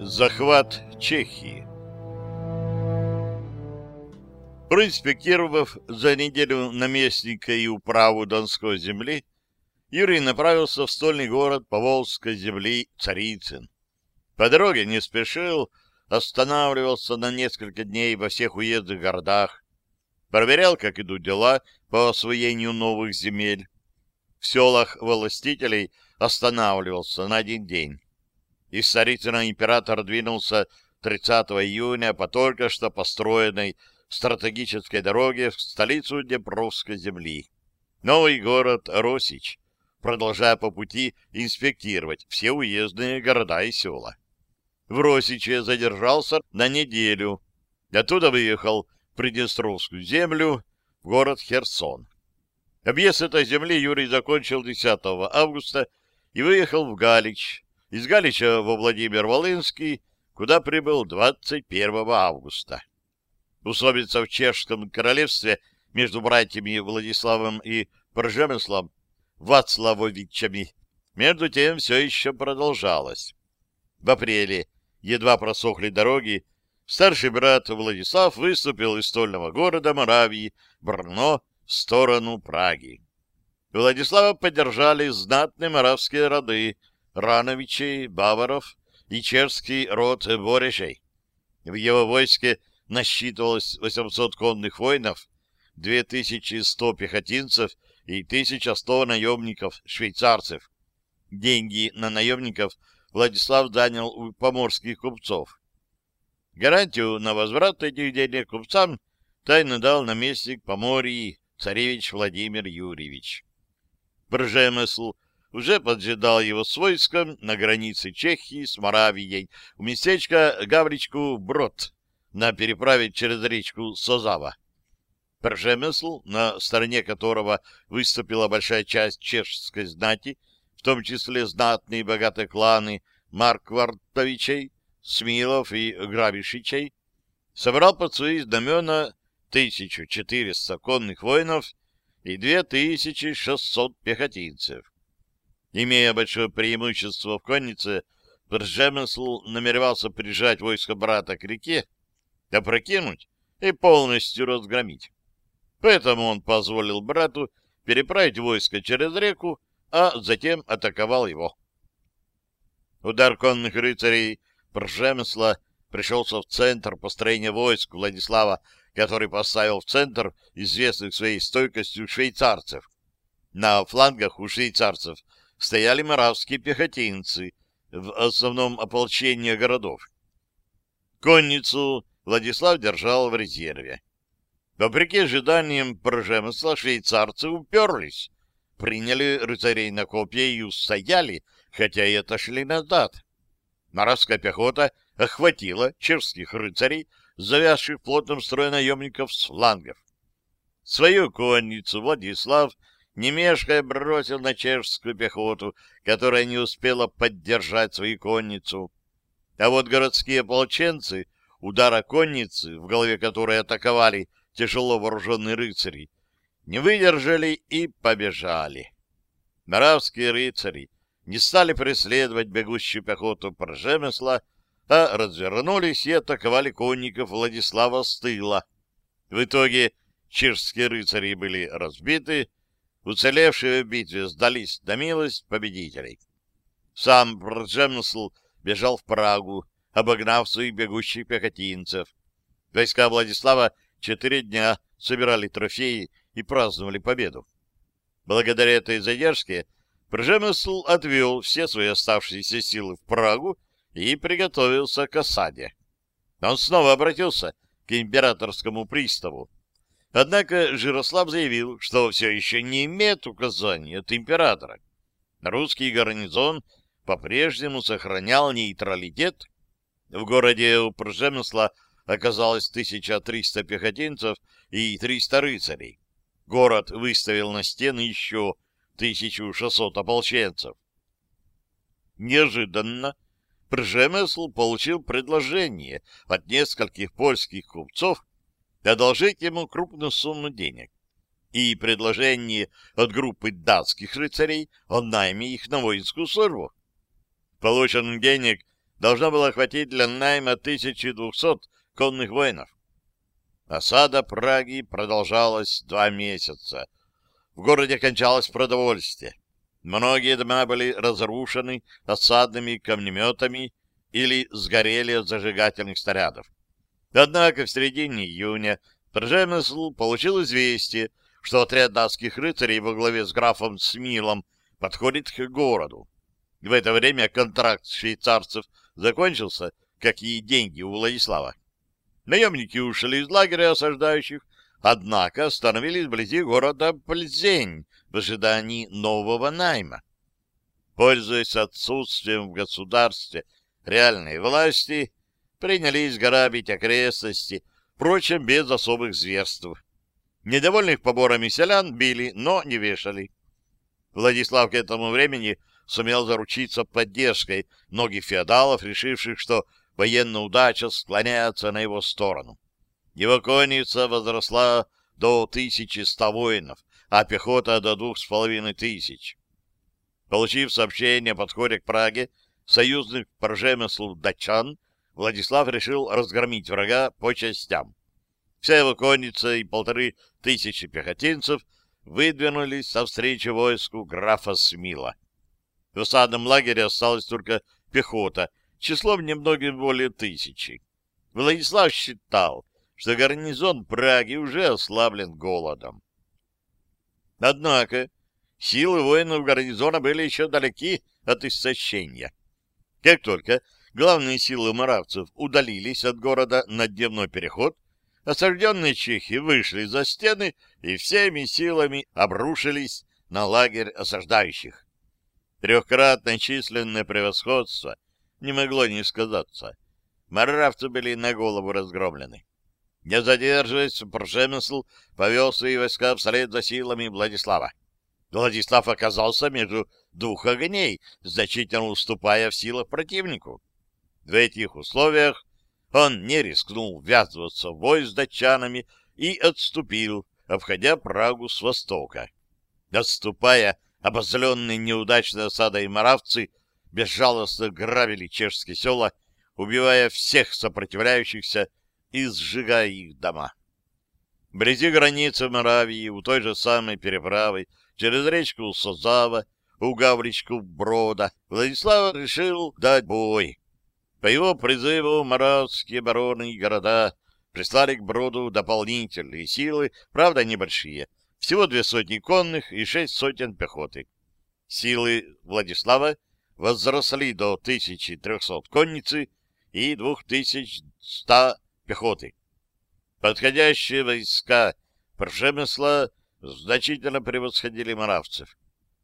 Захват Чехии Проинспектировав за неделю наместника и управу Донской земли, Юрий направился в стольный город Поволжской земли Царицын. По дороге не спешил, останавливался на несколько дней во всех уездных городах, проверял, как идут дела по освоению новых земель. В селах властителей останавливался на один день. Из Царицына император двинулся 30 июня по только что построенной стратегической дороге в столицу Днепровской земли. Новый город Росич, продолжая по пути инспектировать все уездные города и села. В Росиче задержался на неделю. Оттуда выехал в Приднестровскую землю, в город Херсон. Объезд этой земли Юрий закончил 10 августа и выехал в Галич, из Галича во Владимир-Волынский, куда прибыл 21 августа. Усобица в Чешском королевстве между братьями Владиславом и Пржемыслом Вацлавовичами между тем все еще продолжалась. В апреле едва просохли дороги, старший брат Владислав выступил из стольного города Моравии Брно в сторону Праги. Владислава поддержали знатные моравские роды, Рановичей, Баваров и чешский род Борешей. В его войске насчитывалось 800 конных воинов, 2100 пехотинцев и 1100 наемников-швейцарцев. Деньги на наемников Владислав занял у поморских купцов. Гарантию на возврат этих денег купцам тайно дал наместник Поморья царевич Владимир Юрьевич. Бржемысл уже поджидал его с войском на границе Чехии с Моравией у местечка Гавричку Брод на переправе через речку Созава. Пржемесл, на стороне которого выступила большая часть чешской знати, том числе знатные и богатые кланы Марквартовичей, Смилов и Грабишичей, собрал под свои знамена 1400 конных воинов и 2600 пехотинцев. Имея большое преимущество в коннице, Пржемесл намеревался прижать войско брата к реке, опрокинуть и полностью разгромить. Поэтому он позволил брату переправить войско через реку, а затем атаковал его. Удар конных рыцарей Пржемесла пришелся в центр построения войск Владислава, который поставил в центр известных своей стойкостью швейцарцев. На флангах у швейцарцев стояли моравские пехотинцы, в основном ополчение городов. Конницу Владислав держал в резерве. Вопреки ожиданиям Пржемысла, швейцарцы уперлись, приняли рыцарей на копья и устояли, хотя и отошли назад. Моравская пехота охватила чешских рыцарей, завязших в плотном строе наемников с флангов. Свою конницу Владислав не бросил на чешскую пехоту, которая не успела поддержать свою конницу. А вот городские ополченцы, удара конницы, в голове которой атаковали тяжело вооруженные рыцари, не выдержали и побежали. Моравские рыцари не стали преследовать бегущую пехоту Пржемесла, а развернулись и атаковали конников Владислава с тыла. В итоге чешские рыцари были разбиты, Уцелевшие в битве сдались до милость победителей. Сам Пржемсл бежал в Прагу, обогнав своих бегущих пехотинцев. Войска Владислава четыре дня собирали трофеи и праздновали победу. Благодаря этой задержке Пржемысл отвел все свои оставшиеся силы в Прагу и приготовился к осаде. Он снова обратился к императорскому приставу, Однако Жирослав заявил, что все еще не имеет указаний от императора. Русский гарнизон по-прежнему сохранял нейтралитет. В городе у Пржемысла оказалось 1300 пехотинцев и 300 рыцарей. Город выставил на стены еще 1600 ополченцев. Неожиданно Пржемысл получил предложение от нескольких польских купцов одолжить ему крупную сумму денег. И предложение от группы датских рыцарей о найме их на воинскую службу. Полученных денег должно было хватить для найма 1200 конных воинов. Осада Праги продолжалась два месяца. В городе кончалось продовольствие. Многие дома были разрушены осадными камнеметами или сгорели от зажигательных снарядов. Однако в середине июня Пржемысл получил известие, что отряд датских рыцарей во главе с графом Смилом подходит к городу. В это время контракт швейцарцев закончился, как и деньги у Владислава. Наемники ушли из лагеря осаждающих, однако остановились вблизи города Пльзень в ожидании нового найма. Пользуясь отсутствием в государстве реальной власти, принялись грабить окрестности, впрочем, без особых зверств. Недовольных поборами селян били, но не вешали. Владислав к этому времени сумел заручиться поддержкой многих феодалов, решивших, что военная удача склоняется на его сторону. Его конница возросла до 1100 воинов, а пехота до двух с половиной тысяч. Получив сообщение о подходе к Праге, союзных промыслов датчан, Владислав решил разгромить врага по частям. Вся его конница и полторы тысячи пехотинцев выдвинулись со встречи войску графа Смила. В осадном лагере осталась только пехота, числом немногим более тысячи. Владислав считал, что гарнизон Праги уже ослаблен голодом. Однако силы воинов гарнизона были еще далеки от истощения. Как только главные силы маравцев удалились от города на дневной переход, осажденные чехи вышли за стены и всеми силами обрушились на лагерь осаждающих. Трехкратное численное превосходство не могло не сказаться. Маравцы были на голову разгромлены. Не задерживаясь, Прошемысл повел свои войска вслед за силами Владислава. Владислав оказался между двух огней, значительно уступая в силах противнику. В этих условиях он не рискнул ввязываться в бой с датчанами и отступил, обходя Прагу с востока. Отступая, обозленные неудачной осадой маравцы безжалостно грабили чешские села, убивая всех сопротивляющихся и сжигая их дома. Вблизи границы Моравии, у той же самой переправы, через речку Созава, у Гавричку Брода, Владислав решил дать бой. По его призыву моравские бароны и города прислали к Броду дополнительные силы, правда небольшие, всего две сотни конных и шесть сотен пехоты. Силы Владислава возросли до 1300 конницы и 2100 пехоты. Подходящие войска Пржемысла значительно превосходили маравцев.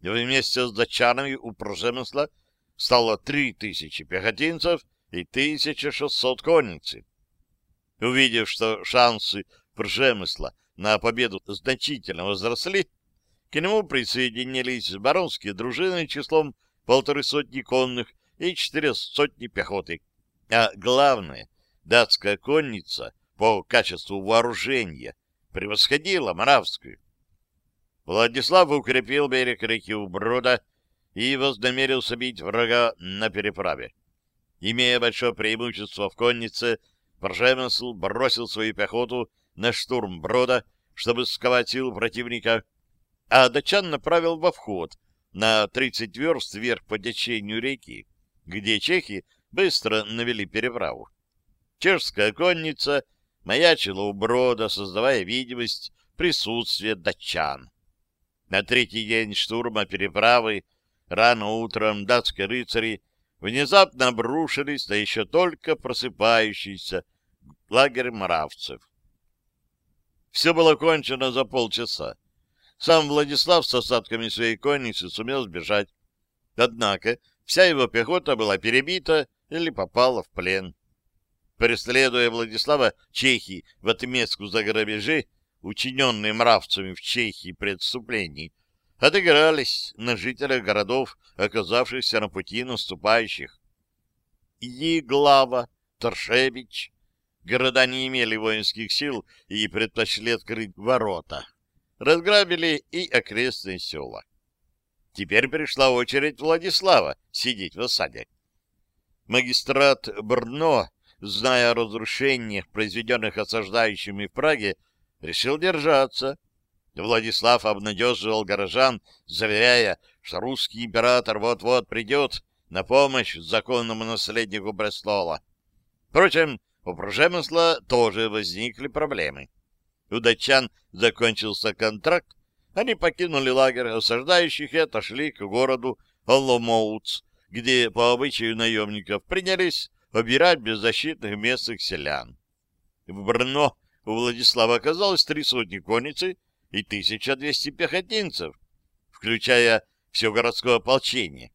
Вместе с датчанами у Пржемысла стало 3000 пехотинцев и 1600 конницы. Увидев, что шансы Пржемысла на победу значительно возросли, к нему присоединились баронские дружины числом полторы сотни конных и четыре сотни пехоты. А главное, датская конница по качеству вооружения превосходила Моравскую. Владислав укрепил берег реки Уброда и вознамерился бить врага на переправе. Имея большое преимущество в коннице, Пржемысл бросил свою пехоту на штурм Брода, чтобы сковать силу противника, а датчан направил во вход на 30 верст вверх по течению реки, где чехи быстро навели переправу. Чешская конница маячила у брода, создавая видимость присутствия датчан. На третий день штурма переправы рано утром датские рыцари внезапно обрушились на еще только просыпающийся лагерь мравцев. Все было кончено за полчаса. Сам Владислав с осадками своей конницы сумел сбежать. Однако вся его пехота была перебита или попала в плен. Преследуя Владислава, чехи в отместку за грабежи, учиненные мравцами в Чехии преступлений, отыгрались на жителях городов, оказавшихся на пути наступающих. Иглава, Торшевич, Города не имели воинских сил и предпочли открыть ворота. Разграбили и окрестные села. Теперь пришла очередь Владислава сидеть в осаде. Магистрат Брно, зная о разрушениях, произведенных осаждающими в Праге, решил держаться. Владислав обнадеживал горожан, заверяя, что русский император вот-вот придет на помощь законному наследнику престола. Впрочем, у Прожемысла тоже возникли проблемы. У датчан закончился контракт, они покинули лагерь осаждающих и отошли к городу Оломоуц, где, по обычаю наемников, принялись обирать беззащитных местных селян. В Брно у Владислава оказалось три сотни конницы и 1200 пехотинцев, включая все городское ополчение.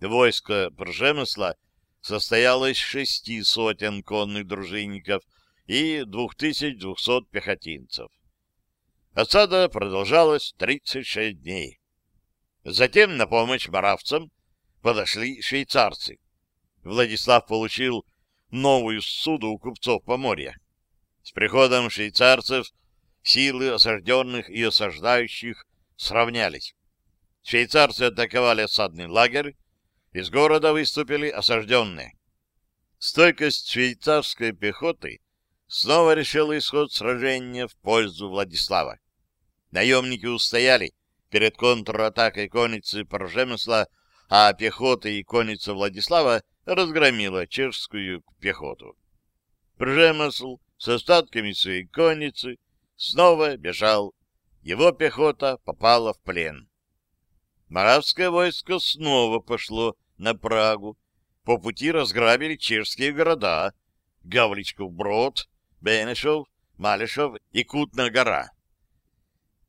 Войско Пржемысла состояло из шести сотен конных дружинников и 2200 пехотинцев. Осада продолжалась 36 дней. Затем на помощь маравцам подошли швейцарцы. Владислав получил новую суду у купцов Поморья. С приходом швейцарцев силы осажденных и осаждающих сравнялись. Швейцарцы атаковали осадный лагерь, из города выступили осажденные. Стойкость швейцарской пехоты снова решила исход сражения в пользу Владислава. Наемники устояли перед контратакой конницы Поржемысла, а пехота и конница Владислава разгромила чешскую пехоту. Пржемысл с остатками своей конницы снова бежал. Его пехота попала в плен. Моравское войско снова пошло на Прагу. По пути разграбили чешские города Гавричков Брод, Бенешов, Малешев и Кутная гора.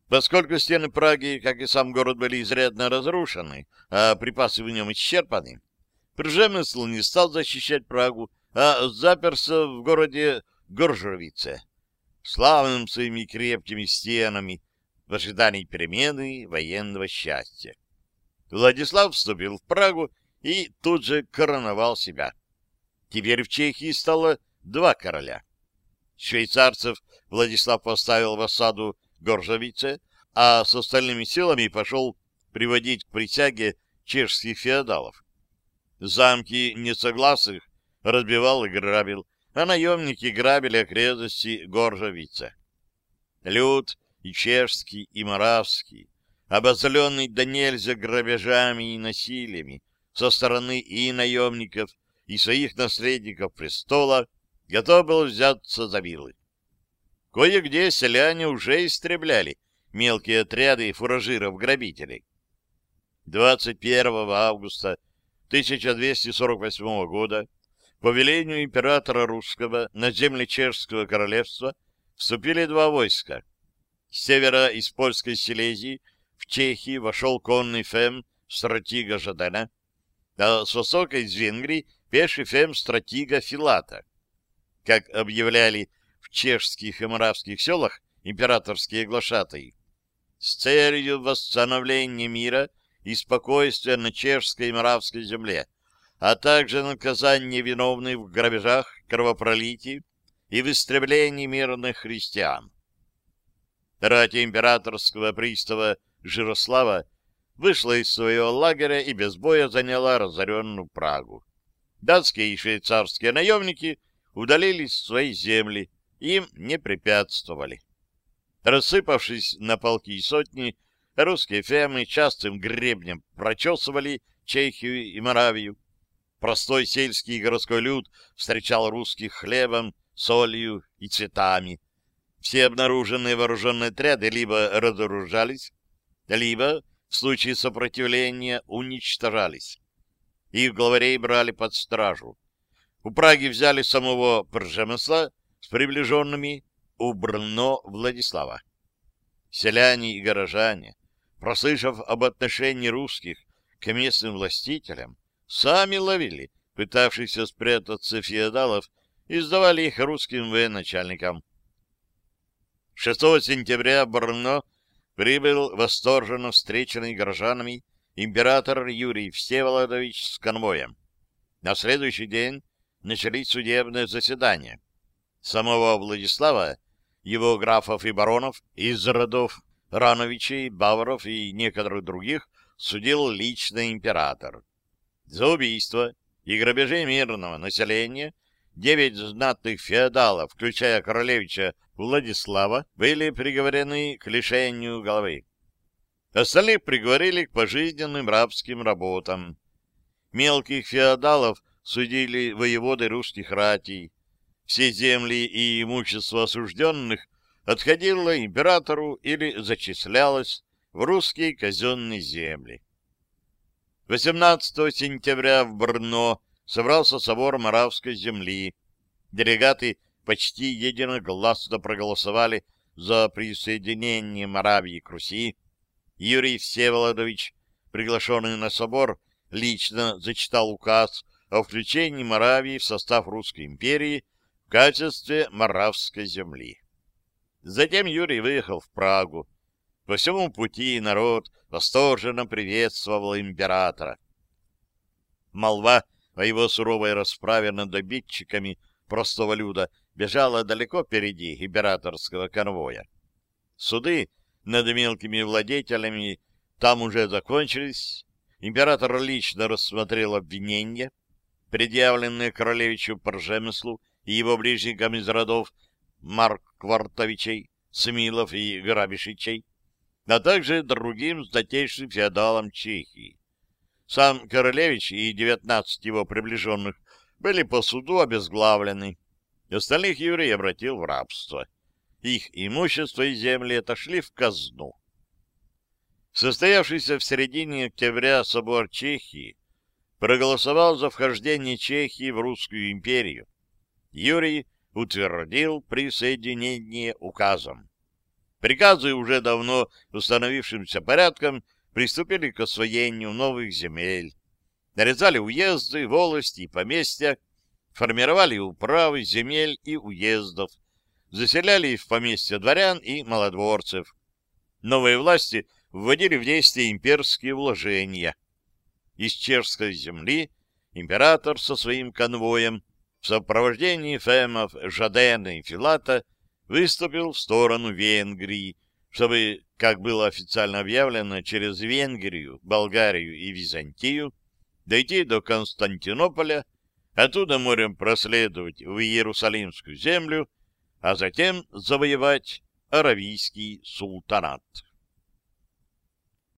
Поскольку стены Праги, как и сам город, были изрядно разрушены, а припасы в нем исчерпаны, Пржемысл не стал защищать Прагу, а заперся в городе Горжовице, славным своими крепкими стенами, в ожидании перемены военного счастья. Владислав вступил в Прагу и тут же короновал себя. Теперь в Чехии стало два короля. Швейцарцев Владислав поставил в осаду Горжовице, а с остальными силами пошел приводить к присяге чешских феодалов. Замки несогласных разбивал и грабил, а наемники грабили окрестности Горжовица. Люд и чешский, и моравский, обозленный до нельзя грабежами и насилиями со стороны и наемников, и своих наследников престола, готов был взяться за вилы. Кое-где селяне уже истребляли мелкие отряды фуражиров-грабителей. 21 августа 1248 года по велению императора русского на земли Чешского королевства вступили два войска. С севера из польской Силезии в Чехии вошел конный фем стратига Жадена, а с высокой из Венгрии пеший фем стратига Филата. Как объявляли в чешских и моравских селах императорские глашатые, с целью восстановления мира и спокойствия на чешской и моравской земле, а также наказание виновных в грабежах, кровопролитии и в истреблении мирных христиан. Рати императорского пристава Жирослава вышла из своего лагеря и без боя заняла разоренную Прагу. Датские и швейцарские наемники удалились в свои земли, им не препятствовали. Рассыпавшись на полки и сотни, русские фемы частым гребнем прочесывали Чехию и Моравию. Простой сельский и городской люд встречал русских хлебом, солью и цветами. Все обнаруженные вооруженные отряды либо разоружались, либо, в случае сопротивления, уничтожались. Их главарей брали под стражу. У Праги взяли самого Пржемысла с приближенными у Брно Владислава. Селяне и горожане, прослышав об отношении русских к местным властителям, сами ловили пытавшихся спрятаться феодалов и сдавали их русским военачальникам. 6 сентября Брно прибыл восторженно встреченный горожанами император Юрий Всеволодович с конвоем. На следующий день начались судебные заседания. Самого Владислава, его графов и баронов из родов Рановичей, Баваров и некоторых других судил лично император. За убийство и грабежи мирного населения девять знатных феодалов, включая королевича Владислава, были приговорены к лишению головы. Остальных приговорили к пожизненным рабским работам. Мелких феодалов судили воеводы русских ратей. Все земли и имущество осужденных отходило императору или зачислялось в русские казенные земли. 18 сентября в Брно собрался собор Моравской земли. Делегаты почти единогласно проголосовали за присоединение Моравии к Руси. Юрий Всеволодович, приглашенный на собор, лично зачитал указ о включении Моравии в состав Русской империи в качестве Моравской земли. Затем Юрий выехал в Прагу. По всему пути народ восторженно приветствовал императора. Молва о его суровой расправе над обидчиками простого люда бежала далеко впереди императорского конвоя. Суды над мелкими владетелями там уже закончились. Император лично рассмотрел обвинения, предъявленные королевичу Поржемыслу и его ближникам из родов Марк Квартовичей, Смилов и Грабишичей, а также другим знатейшим феодалам Чехии. Сам Королевич и девятнадцать его приближенных были по суду обезглавлены. Остальных Юрий обратил в рабство. Их имущество и земли отошли в казну. Состоявшийся в середине октября собор Чехии проголосовал за вхождение Чехии в Русскую империю. Юрий утвердил присоединение указом. Приказы уже давно установившимся порядком приступили к освоению новых земель, нарезали уезды, волости и поместья, формировали управы земель и уездов, заселяли в поместья дворян и малодворцев. Новые власти вводили в действие имперские вложения. Из чешской земли император со своим конвоем в сопровождении фемов Жадена и Филата выступил в сторону Венгрии, чтобы, как было официально объявлено, через Венгрию, Болгарию и Византию дойти до Константинополя, оттуда морем проследовать в Иерусалимскую землю, а затем завоевать Аравийский султанат.